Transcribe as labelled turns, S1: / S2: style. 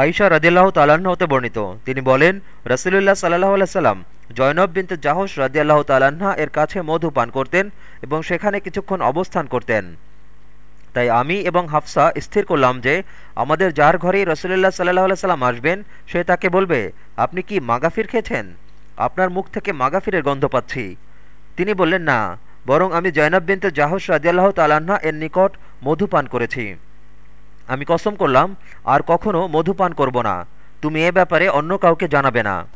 S1: আইসা রদিয়াল্লাহ তাল্লাহ্ন হতে বর্ণিত। তিনি বলেন, রসুলুল্লাহ সাল্লাহ আলাইসাল্লাম জয়নব বিনতে জাহস রাদিয়াল্লাহ তাল্লাহা এর কাছে মধু পান করতেন এবং সেখানে কিছুক্ষণ অবস্থান করতেন। তাই আমি এবং হাফসা স্থির করলাম যে, আমাদের যার ঘরেই রসুলুল্লাহ সাল্লাহ সাল্লাম আসবেন, সে তাকে বলবে, আপনি কি মাগাফির খেয়েছেন? আপনার মুখ থেকে মাগাফিরের গন্ধ পাচ্ছি। তিনি বললেন, না, বরং আমি জয়নব বিনতে জাহস রাজিয়াল্লাহ তালান্না এর নিকট মধু পান করেছি। আমি কসম করলাম, আর কখনও মধুপান করব না। তুমি এ ব্যাপারে অন্য কাউকে জানাবে না।